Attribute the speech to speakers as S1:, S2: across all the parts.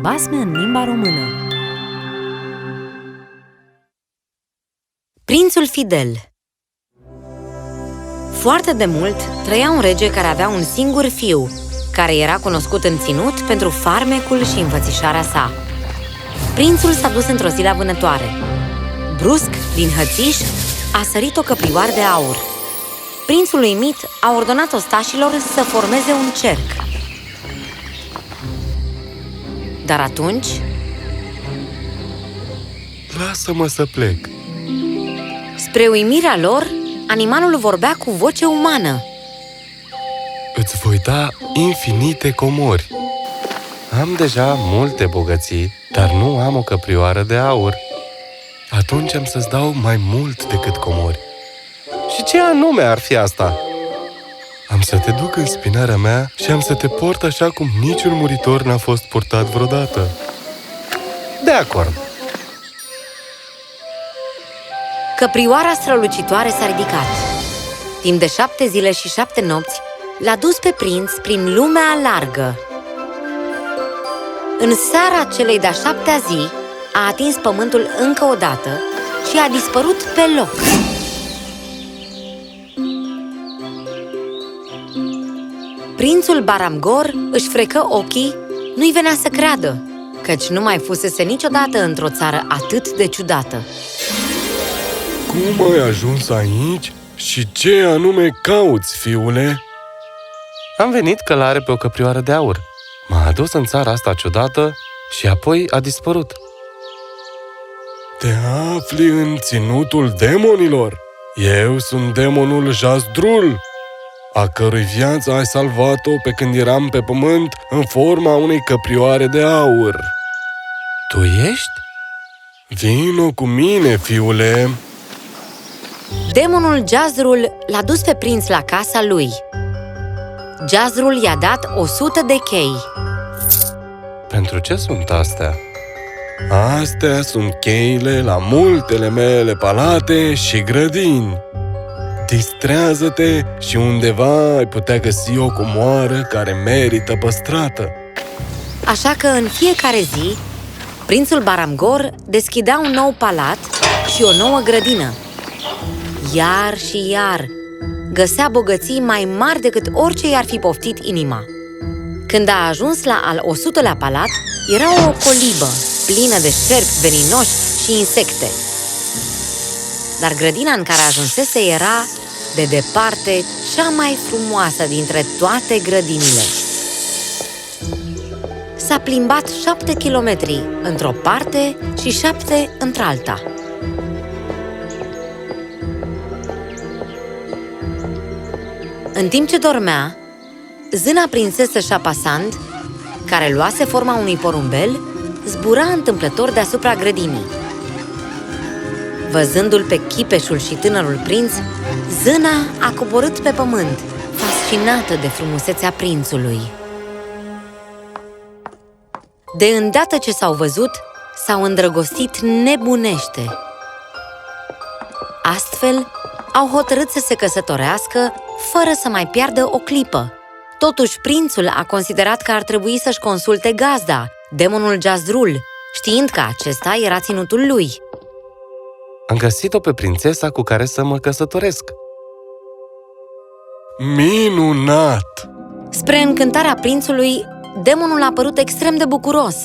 S1: Basme în limba română
S2: Prințul Fidel Foarte de mult trăia un rege care avea un singur fiu, care era cunoscut în ținut pentru farmecul și înfățișarea sa. Prințul s-a dus într-o zi la vânătoare. Brusc, din hățiș, a sărit o căprioară de aur. Prințul uimit a ordonat ostașilor să formeze un cerc. Dar atunci,
S3: Lasă-mă să plec.
S2: spre uimirea lor, animalul vorbea cu voce umană.
S3: Îți voi da infinite comori. Am deja multe bogății, dar nu am o căprioară de aur. Atunci am să-ți dau mai mult decât comori. Și ce anume ar fi asta? Am să te duc în spinarea mea și am să te port așa cum niciun muritor n-a fost purtat vreodată. De acord.
S2: Căprioara strălucitoare s-a ridicat. Timp de șapte zile și șapte nopți, l-a dus pe prinț prin lumea largă. În seara celei de-a șaptea zi, a atins pământul încă o dată și a dispărut pe loc. Prințul Baramgor își frecă ochii, nu-i venea să creadă, căci nu mai fusese niciodată într-o țară atât de ciudată.
S3: Cum ai ajuns aici și ce anume cauți, fiule? Am venit călare pe o căprioară de aur. M-a adus în țara asta ciudată și apoi a dispărut. Te afli în ținutul demonilor. Eu sunt demonul Jazdrul, a cărui viață ai salvat-o pe când eram pe pământ în forma unei căprioare de aur. Tu ești? Vino cu mine, fiule!
S2: Demonul Jazrul l-a dus pe prinț la casa lui. Jazrul i-a dat o sută de chei.
S3: Pentru ce sunt astea? Astea sunt cheile la multele mele palate și grădini. Distrează-te și undeva ai putea găsi o comoară care merită păstrată.
S2: Așa că în fiecare zi, prințul Baramgor deschidea un nou palat și o nouă grădină. Iar și iar, găsea bogății mai mari decât orice i-ar fi poftit inima. Când a ajuns la al 100-lea palat, era o colibă plină de șerpi veninoși și insecte. Dar grădina în care ajunsese era, de departe, cea mai frumoasă dintre toate grădinile. S-a plimbat șapte kilometri într-o parte și șapte într-alta. În timp ce dormea, zâna prințesă Șapasand, care luase forma unui porumbel, zbura întâmplător deasupra grădinii. Văzându-l pe chipeșul și tânărul prinț, zâna a coborât pe pământ, fascinată de frumusețea prințului. De îndată ce s-au văzut, s-au îndrăgostit nebunește. Astfel, au hotărât să se căsătorească fără să mai piardă o clipă. Totuși, prințul a considerat că ar trebui să-și consulte gazda, demonul Jazdrul, știind că acesta era ținutul lui.
S3: Am găsit-o pe prințesa cu care să mă căsătoresc. Minunat!
S2: Spre încântarea prințului, demonul a părut extrem de bucuros.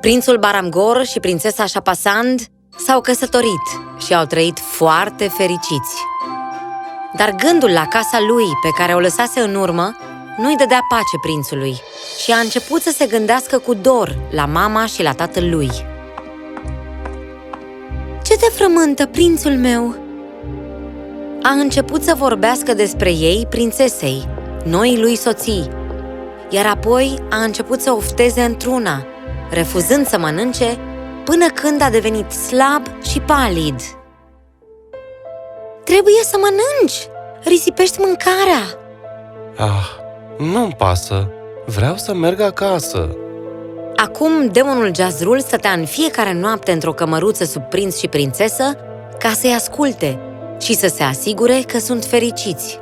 S2: Prințul Baramgor și prințesa Shapasand s-au căsătorit și au trăit foarte fericiți. Dar gândul la casa lui, pe care o lăsase în urmă, nu-i dădea pace prințului și a început să se gândească cu dor la mama și la tatăl lui. Ce te frământă, prințul meu?" A început să vorbească despre ei prințesei, noi lui soții, iar apoi a început să ofteze într-una, refuzând să mănânce până când a devenit slab și palid. Trebuie să mănânci! Risipești mâncarea!
S3: Ah, nu-mi pasă. Vreau să merg acasă.
S2: Acum, demonul Jazrul stătea în fiecare noapte într-o cămăruță sub prinț și prințesă ca să-i asculte și să se asigure că sunt fericiți.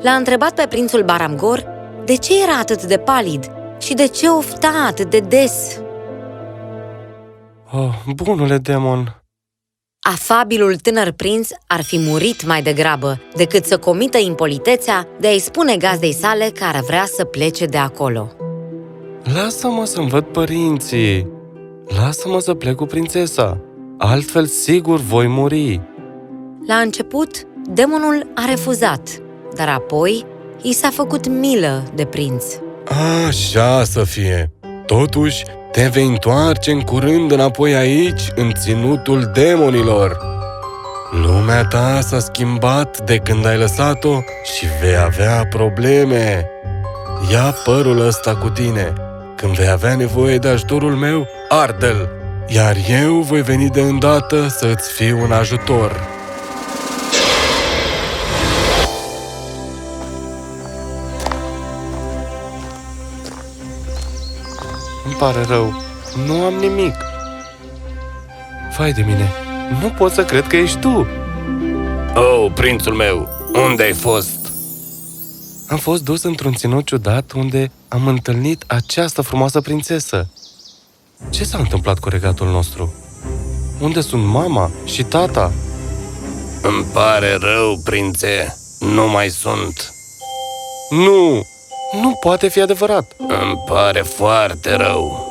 S2: L-a întrebat pe prințul Baramgor de ce era atât de palid și de ce ofta atât de des.
S3: Oh, bunule demon!
S2: Afabilul tânăr prinț ar fi murit mai degrabă decât să comită impolitețea de a-i spune gazdei sale că ar vrea să plece de acolo.
S3: Lasă-mă să-mi văd părinții! Lasă-mă să plec cu prințesa! Altfel, sigur, voi muri!
S2: La început, demonul a refuzat, dar apoi i s-a făcut milă de prinț.
S3: Așa să fie! Totuși, te vei întoarce în curând înapoi aici, în ținutul demonilor. Lumea ta s-a schimbat de când ai lăsat-o și vei avea probleme. Ia părul ăsta cu tine. Când vei avea nevoie de ajutorul meu, arde-l, iar eu voi veni de îndată să-ți fiu un ajutor. Îmi pare rău. Nu am nimic. Fai de mine. Nu pot să cred că ești tu. Oh, prințul meu, unde ai fost? Am fost dus într-un ținut ciudat unde am întâlnit această frumoasă prințesă. Ce s-a întâmplat cu regatul nostru? Unde sunt mama și tata? Îmi pare rău, prințe. Nu mai sunt. Nu! Nu poate fi adevărat. Îmi pare foarte rău.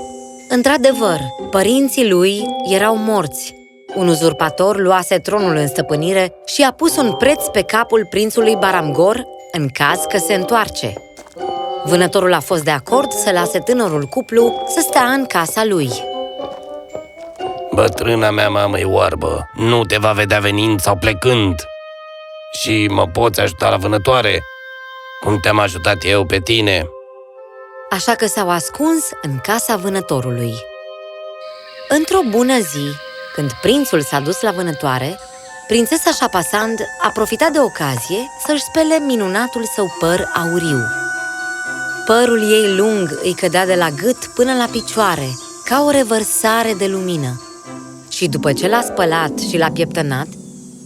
S2: Într-adevăr, părinții lui erau morți. Un uzurpator luase tronul în stăpânire și a pus un preț pe capul prințului Baramgor în caz că se întoarce. Vânătorul a fost de acord să lase tânărul cuplu să stea în casa lui.
S4: Bătrâna mea mamă e oarbă, nu te va vedea venind sau plecând. Și mă poți ajuta la vânătoare? Cum te-am ajutat eu pe tine?
S2: Așa că s-au ascuns în casa vânătorului. Într-o bună zi, când prințul s-a dus la vânătoare, prințesa Șapasand a profitat de ocazie să-și spele minunatul său păr auriu. Părul ei lung îi cădea de la gât până la picioare, ca o revărsare de lumină. Și după ce l-a spălat și l-a pieptănat,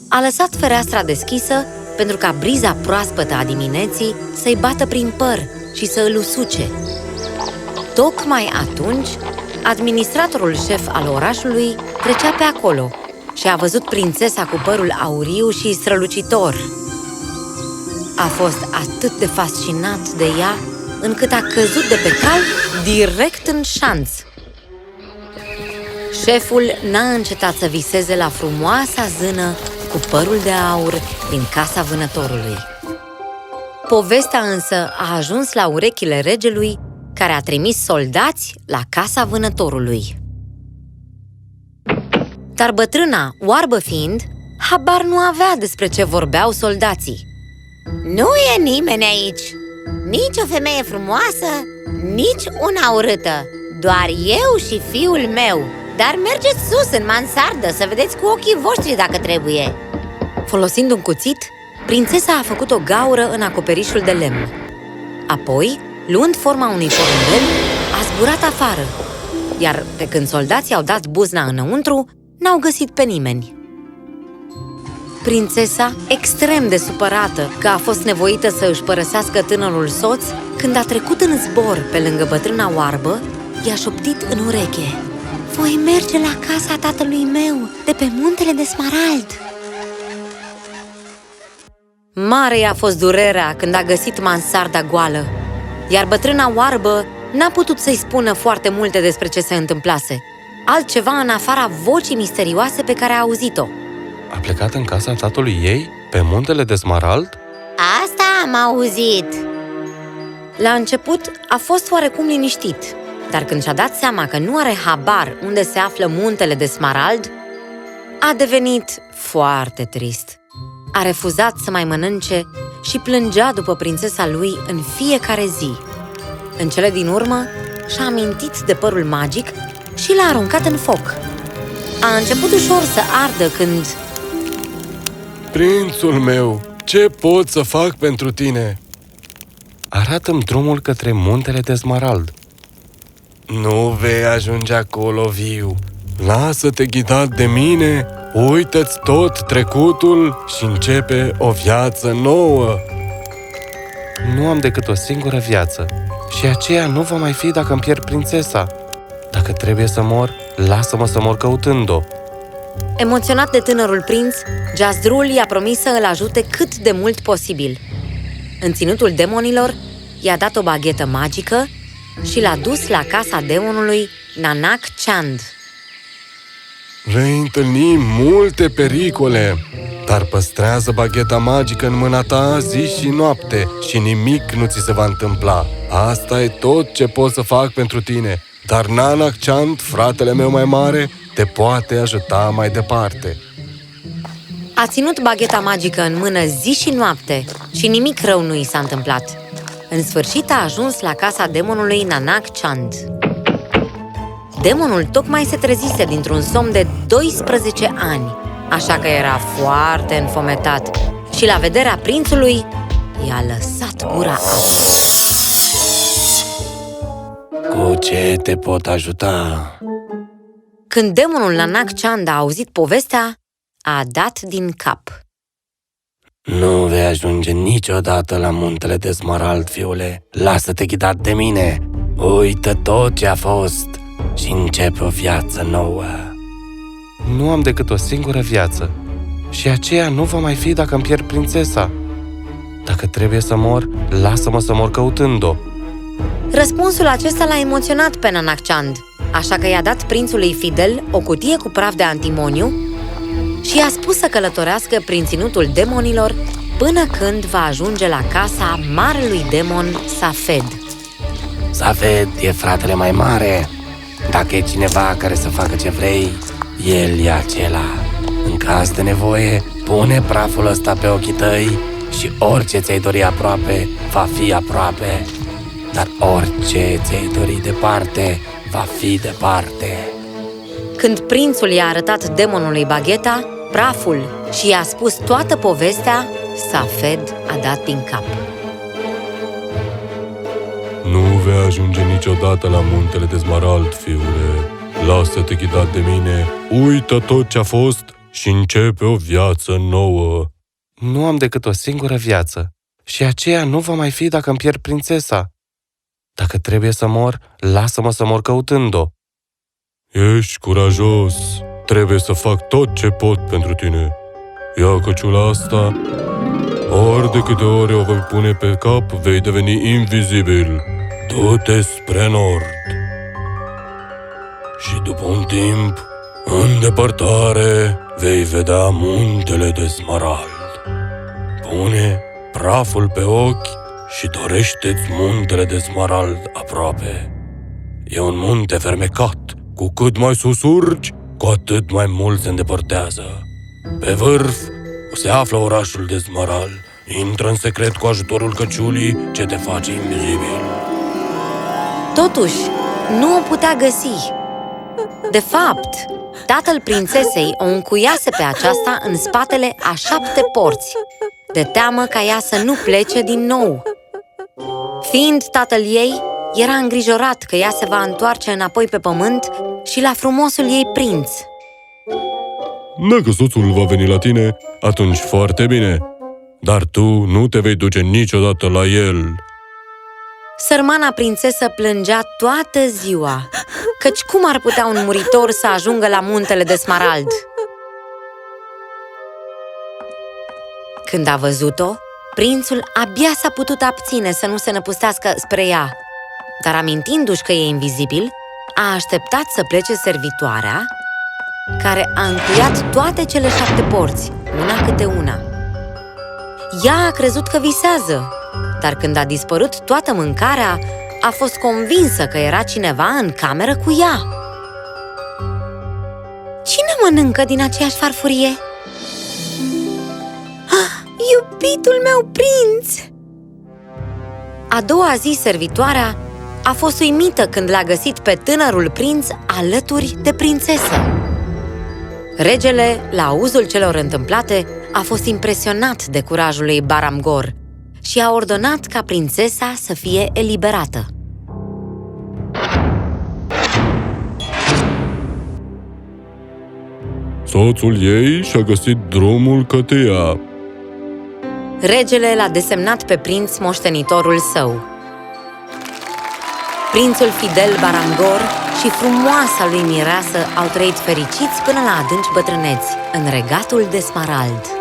S2: a lăsat fereastra deschisă pentru ca briza proaspătă a dimineții să-i bată prin păr și să îl usuce. Tocmai atunci, administratorul șef al orașului trecea pe acolo și a văzut prințesa cu părul auriu și strălucitor. A fost atât de fascinat de ea, încât a căzut de pe cal direct în șanț. Șeful n-a încetat să viseze la frumoasa zână cu părul de aur din casa vânătorului. Povestea însă a ajuns la urechile regelui, care a trimis soldați la casa vânătorului. Dar bătrâna, oarbă fiind, habar nu avea despre ce vorbeau soldații.
S5: Nu e nimeni aici, nici o femeie frumoasă, nici una urâtă, doar eu și fiul meu. Dar mergeți sus, în mansardă, să vedeți cu ochii voștri dacă trebuie
S2: Folosind un cuțit, prințesa a făcut o gaură în acoperișul de lemn. Apoi, luând forma unui porumbel, a zburat afară, iar pe când soldații au dat buzna înăuntru, n-au găsit pe nimeni. Prințesa, extrem de supărată că a fost nevoită să își părăsească tânărul soț, când a trecut în zbor pe lângă bătrâna oarbă, i-a șoptit în ureche. Voi merge la casa tatălui meu, de pe muntele de Smarald. Mare i-a fost durerea când a găsit mansarda goală, iar bătrâna oarbă n-a putut să-i spună foarte multe despre ce se întâmplase, altceva în afara vocii misterioase pe care a auzit-o.
S3: A plecat în casa tatălui ei, pe muntele de Smarald?
S5: Asta am auzit
S2: La început a fost oarecum liniștit, dar când și-a dat seama că nu are habar unde se află muntele de Smarald, a devenit foarte trist. A refuzat să mai mănânce și plângea după prințesa lui în fiecare zi. În cele din urmă, și-a amintit de părul magic și l-a aruncat în foc. A început ușor să ardă când...
S3: Prințul meu, ce pot să fac pentru tine? Arată-mi drumul către muntele de Smarald. Nu vei ajunge acolo viu. Lasă-te ghidat de mine, uită-ți tot trecutul și începe o viață nouă. Nu am decât o singură viață și aceea nu va mai fi dacă îmi pierd prințesa. Dacă trebuie să mor, lasă-mă să mor căutând-o.
S2: Emoționat de tânărul prinț, Jazdrul i-a promis să îl ajute cât de mult posibil. În ținutul demonilor, i-a dat o baghetă magică și l-a dus la casa demonului Nanak Chand.
S3: Vei întâlni multe pericole, dar păstrează bagheta magică în mâna ta zi și noapte și nimic nu ți se va întâmpla. Asta e tot ce pot să fac pentru tine, dar Nanak Chand, fratele meu mai mare, te poate ajuta mai departe.
S2: A ținut bagheta magică în mână zi și noapte și nimic rău nu i s-a întâmplat. În sfârșit a ajuns la casa demonului Nanak Chand. Demonul tocmai se trezise dintr-un somn de 12 ani, așa că era foarte înfometat și la vederea prințului i-a lăsat gura albă.
S4: Cu ce te pot ajuta?
S2: Când demonul Nanak Chand a auzit povestea, a dat din cap.
S4: Nu vei ajunge niciodată la muntele de smarald, fiule. Lasă-te ghidat de mine. Uită tot ce a fost și începe o viață nouă.
S3: Nu am decât o singură viață și aceea nu va mai fi dacă îmi pierd prințesa. Dacă trebuie să mor, lasă-mă să mor căutând-o.
S2: Răspunsul acesta l-a emoționat pe Nanak Chand, așa că i-a dat prințului Fidel o cutie cu praf de antimoniu și i-a spus să călătorească prin ținutul demonilor până când va ajunge la casa marelui demon Safed.
S4: Safed e fratele mai mare. Dacă e cineva care să facă ce vrei, el e acela. În caz de nevoie, pune praful ăsta pe ochii tăi și orice ți-ai dori aproape, va fi aproape. Dar orice ți-ai dori departe, va fi departe.
S2: Când prințul i-a arătat demonului bagheta, praful și și-a spus toată povestea, Safed a dat din cap.
S3: Nu vei ajunge niciodată la muntele de Smarald, fiule. Lasă-te ghidat de mine, uită tot ce a fost și începe o viață nouă. Nu am decât o singură viață și aceea nu va mai fi dacă îmi pierd prințesa. Dacă trebuie să mor, lasă-mă să mor căutând-o. Ești curajos, trebuie să fac tot ce pot pentru tine. Ia căciula asta, ori de câte ori o voi pune pe cap, vei deveni invizibil. Du-te spre nord. Și după un timp, în depărtare, vei vedea muntele de smarald. Pune praful pe ochi și dorește-ți muntele de smarald aproape. E un munte fermecat, cu cât mai sus urci, cu atât mai mult se îndepărtează. Pe vârf se află orașul de Smarald. Intră în secret cu ajutorul căciulii ce te face invizibil.
S2: Totuși, nu o putea găsi. De fapt, tatăl prințesei o încuiase pe aceasta în spatele a șapte porți, de teamă ca ea să nu plece din nou. Fiind tatăl ei, era îngrijorat că ea se va întoarce înapoi pe pământ și la frumosul ei prinț.
S3: Dacă soțul va veni la tine, atunci foarte bine. Dar tu nu te vei duce niciodată la el.
S2: Sărmana prințesă plângea toată ziua, căci cum ar putea un muritor să ajungă la muntele de smarald? Când a văzut-o, prințul abia s-a putut abține să nu se năpustească spre ea, dar amintindu-și că e invizibil, a așteptat să plece servitoarea, care a încuiat toate cele șapte porți, una câte una. Ea a crezut că visează, dar când a dispărut toată mâncarea, a fost convinsă că era cineva în cameră cu ea. Cine mănâncă din aceeași farfurie? Ah, iubitul meu prinț! A doua zi, servitoarea a fost uimită când l-a găsit pe tânărul prinț alături de prințesă. Regele, la auzul celor întâmplate, a fost impresionat de curajul lui Baramgor și a ordonat ca prințesa să fie eliberată.
S3: Soțul ei și-a găsit drumul către ea.
S2: Regele l-a desemnat pe prinț moștenitorul său. Prințul fidel Baramgor și frumoasa lui mireasă au trăit fericiți până la adânci bătrâneți, în regatul de smarald.